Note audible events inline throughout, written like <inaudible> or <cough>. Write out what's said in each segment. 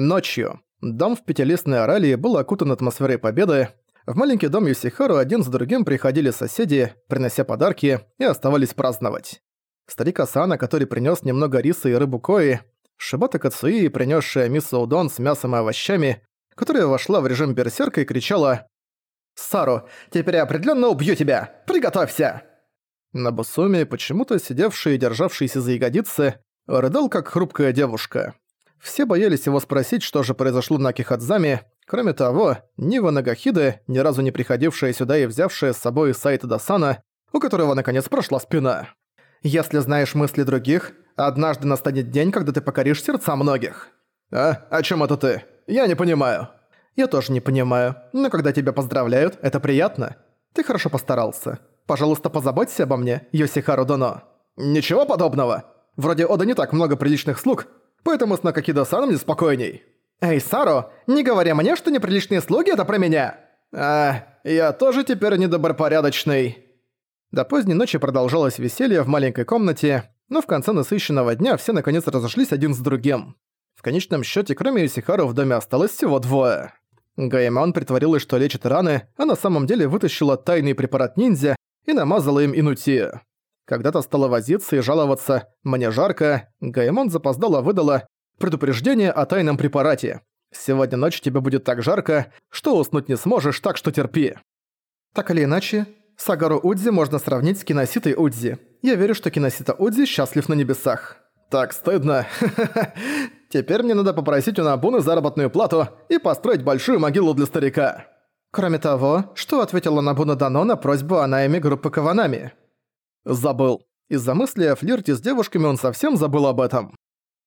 Ночью. Дом в пятилистной оралии был окутан атмосферой победы. В маленький дом Юсихару один за другим приходили соседи, принося подарки, и оставались праздновать. Старик Асана, который принес немного риса и рыбу кои, Шибата Кацуи, принесшая мисо удон с мясом и овощами, которая вошла в режим берсерка и кричала «Сару, теперь я определенно убью тебя! Приготовься!» На Бусуме, почему-то сидевший и державшийся за ягодицы, рыдал как хрупкая девушка. Все боялись его спросить, что же произошло на Кихадзаме. Кроме того, Нива Нагахиде, ни разу не приходившая сюда и взявшая с собой Сайта Дасана, у которого наконец прошла спина. «Если знаешь мысли других, однажды настанет день, когда ты покоришь сердца многих». «А? О чем это ты? Я не понимаю». «Я тоже не понимаю, но когда тебя поздравляют, это приятно. Ты хорошо постарался. Пожалуйста, позаботься обо мне, Йосихару Доно». «Ничего подобного. Вроде Ода не так много приличных слуг, поэтому с Накакидо-саном неспокойней. Эй, Саро, не говори мне, что неприличные слуги это про меня. А, я тоже теперь недобропорядочный. До поздней ночи продолжалось веселье в маленькой комнате, но в конце насыщенного дня все наконец разошлись один с другим. В конечном счете, кроме Исихару, в доме осталось всего двое. Гаймон притворилась, что лечит раны, а на самом деле вытащила тайный препарат ниндзя и намазала им инути. Когда-то стала возиться и жаловаться «мне жарко», Гаймон запоздала выдала предупреждение о тайном препарате. «Сегодня ночью тебе будет так жарко, что уснуть не сможешь, так что терпи». Так или иначе, Сагару Удзи можно сравнить с Киноситой Удзи. Я верю, что Киносита Удзи счастлив на небесах. Так стыдно. <laughs> Теперь мне надо попросить у Набуны заработную плату и построить большую могилу для старика. Кроме того, что ответила Набуна Дано на просьбу о найме группы Каванами? Забыл. Из-за мысли о флирте с девушками он совсем забыл об этом.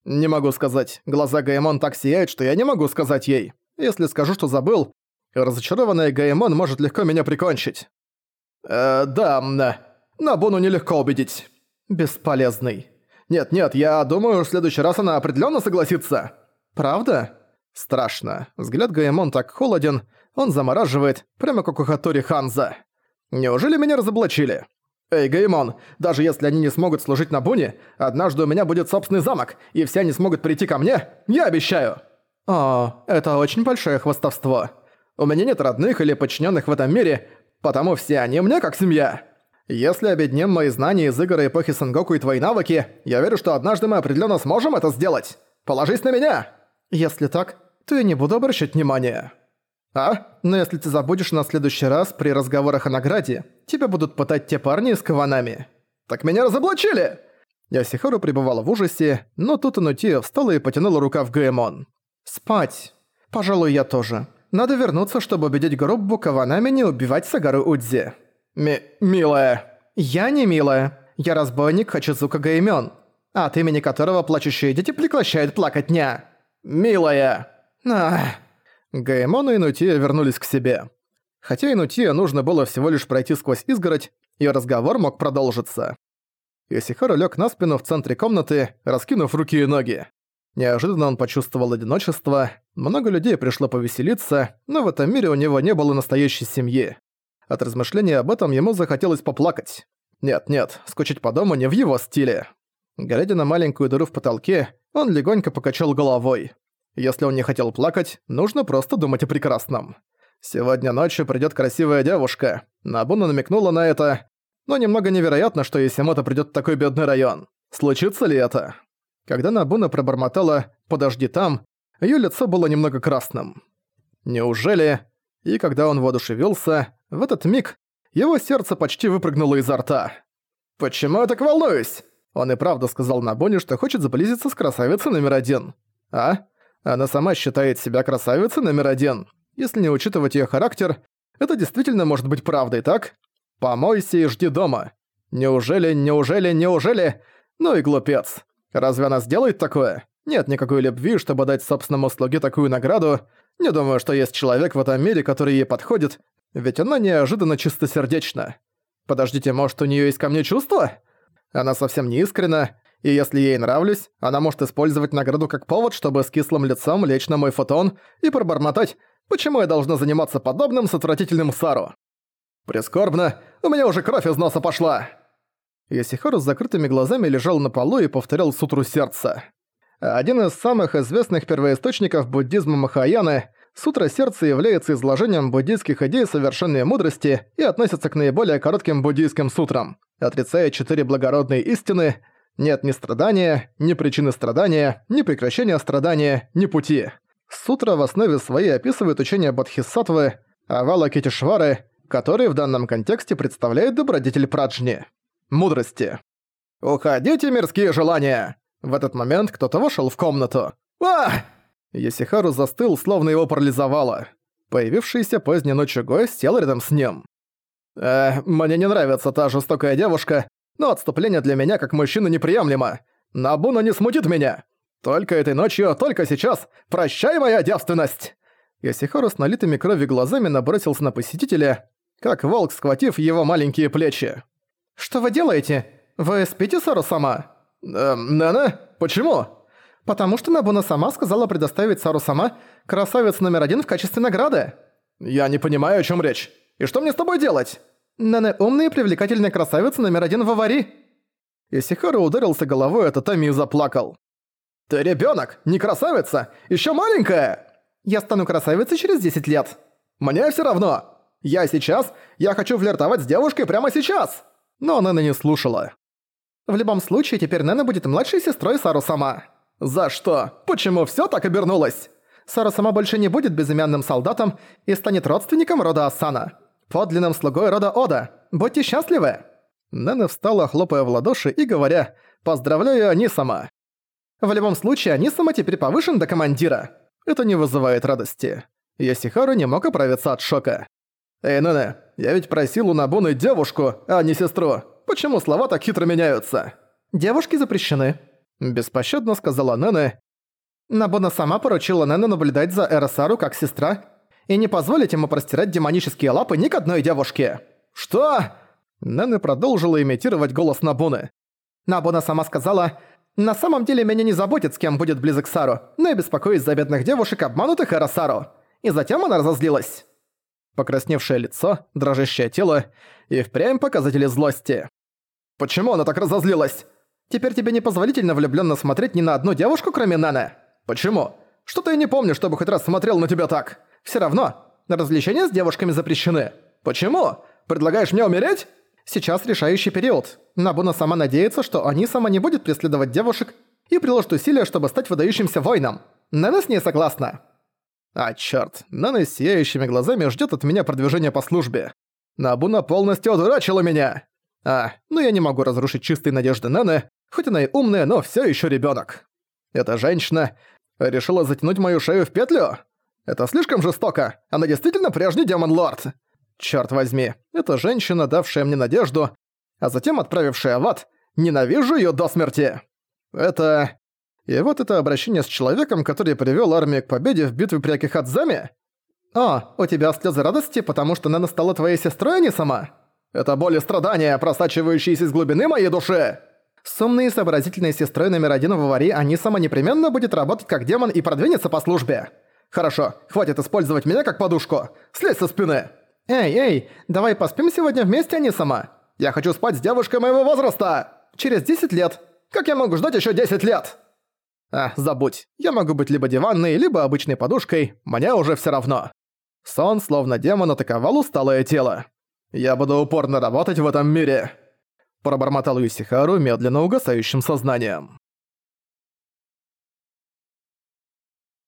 Не могу сказать. Глаза Гаймон так сияют, что я не могу сказать ей. Если скажу, что забыл, разочарованная Гаймон может легко меня прикончить. Э, да, Набуну нелегко убедить. Бесполезный. Нет-нет, я думаю, в следующий раз она определенно согласится. Правда? Страшно. Взгляд Гаймон так холоден, он замораживает, прямо как у Хатори Ханза. Неужели меня разоблачили? «Эй, Геймон, даже если они не смогут служить на Буне, однажды у меня будет собственный замок, и все они смогут прийти ко мне, я обещаю!» «О, это очень большое хвастовство. У меня нет родных или подчиненных в этом мире, потому все они мне как семья. Если объединим мои знания из игр эпохи Сенгоку и твои навыки, я верю, что однажды мы определенно сможем это сделать. Положись на меня!» «Если так, то я не буду обращать внимания». «А? Но если ты забудешь на следующий раз при разговорах о награде, тебя будут пытать те парни с каванами». «Так меня разоблачили!» Ясихару пребывала в ужасе, но тут Анутия встала и потянула рука в Гэмон. «Спать. Пожалуй, я тоже. Надо вернуться, чтобы убедить Груббу Каванами не убивать Сагару Удзи». «Ми... милая». «Я не милая. Я разбойник Хачизука Гаймён, от имени которого плачущие дети прекращают плакать дня». «Милая». «Ах...» Гаймон и Инутия вернулись к себе. Хотя Инутия нужно было всего лишь пройти сквозь изгородь, и разговор мог продолжиться. Исихару лег на спину в центре комнаты, раскинув руки и ноги. Неожиданно он почувствовал одиночество, много людей пришло повеселиться, но в этом мире у него не было настоящей семьи. От размышления об этом ему захотелось поплакать. Нет-нет, скучать по дому не в его стиле. Глядя на маленькую дыру в потолке, он легонько покачал головой. Если он не хотел плакать, нужно просто думать о прекрасном. Сегодня ночью придёт красивая девушка. Набуна намекнула на это. Но немного невероятно, что Исимото придёт в такой бедный район. Случится ли это? Когда Набуна пробормотала «подожди там», её лицо было немного красным. Неужели? И когда он воодушевился, в этот миг его сердце почти выпрыгнуло изо рта. «Почему я так волнуюсь?» Он и правда сказал Набуне, что хочет заблизиться с красавицей номер один. А? Она сама считает себя красавицей номер один. Если не учитывать её характер, это действительно может быть правдой, так? Помойся и жди дома. Неужели, неужели, неужели? Ну и глупец. Разве она сделает такое? Нет никакой любви, чтобы дать собственному слуге такую награду. Не думаю, что есть человек в этом мире, который ей подходит, ведь она неожиданно чистосердечна. Подождите, может, у неё есть ко мне чувства? Она совсем не искренна, и если ей нравлюсь, она может использовать награду как повод, чтобы с кислым лицом лечь на мой фотон и пробормотать, почему я должна заниматься подобным с отвратительным Сару. Прискорбно, у меня уже кровь из носа пошла. Ясихару с закрытыми глазами лежал на полу и повторял сутру сердца. Один из самых известных первоисточников буддизма Махаяны, Сутра Сердца является изложением буддийских идей совершенной мудрости и относится к наиболее коротким буддийским сутрам, отрицая четыре благородные истины «нет ни страдания, ни причины страдания, ни прекращения страдания, ни пути». Сутра в основе своей описывает учение Бодхисаттвы, Авала Кетишвары, который в данном контексте представляет добродетель праджни – мудрости. «Уходите, мирские желания!» В этот момент кто-то вошел в комнату. «А!» Есихару застыл, словно его парализовало. Появившийся поздней ночью гость сел рядом с ним. «Э, мне не нравится та жестокая девушка, но отступление для меня как мужчины неприемлемо. Набуна не смутит меня. Только этой ночью, только сейчас. Прощай, моя девственность!» Ясихару с налитыми кровью глазами набросился на посетителя, как волк, схватив его маленькие плечи. «Что вы делаете? Вы спите, Сару-сама?» «Эм, Нана? Почему?» «Потому что Набуна сама сказала предоставить Сару-сама красавец номер один в качестве награды». «Я не понимаю, о чем речь. И что мне с тобой делать?» «Нана умный и привлекательный красавец номер один в авари». Исихару ударился головой от татами и заплакал. «Ты ребенок, не красавица, еще маленькая!» «Я стану красавицей через 10 лет». «Мне все равно. Я сейчас, я хочу флиртовать с девушкой прямо сейчас!» Но она не слушала. В любом случае, теперь Нэна будет младшей сестрой Сару-сама. За что? Почему всё так обернулось? Сару-сама больше не будет безымянным солдатом и станет родственником рода Асана. Подлинным слугой рода Ода. Будьте счастливы!» Нэна встала, хлопая в ладоши и говоря «Поздравляю, Анисама!» В любом случае, Анисама теперь повышен до командира. Это не вызывает радости. Ясихару не мог оправиться от шока. «Эй, Нэна, я ведь просил у Набуны девушку, а не сестру. Почему слова так хитро меняются?» «Девушки запрещены», – беспощадно сказала Нэна. Набуна сама поручила Нэна наблюдать за Эросару как сестра и не позволить ему простирать демонические лапы ни к одной девушке. «Что?» Нэна продолжила имитировать голос Набуны. Набуна сама сказала, «На самом деле меня не заботит, с кем будет близок Сару, но я беспокоюсь за бедных девушек, обманутых Эросару». И затем она разозлилась. Покрасневшее лицо, дрожащее тело и впрямь показатели злости. Почему она так разозлилась? Теперь тебе непозволительно влюбленно смотреть ни на одну девушку, кроме Наны. Почему? Что-то я не помню, чтобы хоть раз смотрел на тебя так. Все равно, развлечения с девушками запрещены. Почему? Предлагаешь мне умереть? Сейчас решающий период. Набуна сама надеется, что они сама не будет преследовать девушек и приложит усилия, чтобы стать выдающимся воином. Нана с ней согласна. А чёрт, Нана с сияющими глазами ждёт от меня продвижения по службе. Набуна полностью одурачила меня. А, ну я не могу разрушить чистые надежды Наны, хоть она и умная, но всё ещё ребёнок. Эта женщина решила затянуть мою шею в петлю? Это слишком жестоко. Она действительно прежний демон-лорд. Чёрт возьми, эта женщина, давшая мне надежду, а затем отправившая в ад, ненавижу её до смерти. Это... И вот это обращение с человеком, который привёл армию к победе в битве при Акихадзаме? «О, у тебя слезы радости, потому что Нэна стала твоей сестрой, а не сама?» «Это боль и страдания, просачивающиеся из глубины моей души!» С умной и сообразительной сестрой номер один в аварии они сама непременно будет работать как демон и продвинется по службе. Хорошо, хватит использовать меня как подушку. Слезь со спины. Эй, эй, давай поспим сегодня вместе, а не сама. Я хочу спать с девушкой моего возраста. Через 10 лет. Как я могу ждать еще 10 лет? А, забудь. Я могу быть либо диванной, либо обычной подушкой, мне уже все равно. Сон, словно демон, атаковал усталое тело. Я буду упорно работать в этом мире. Пробормотал Юсихару медленно угасающим сознанием.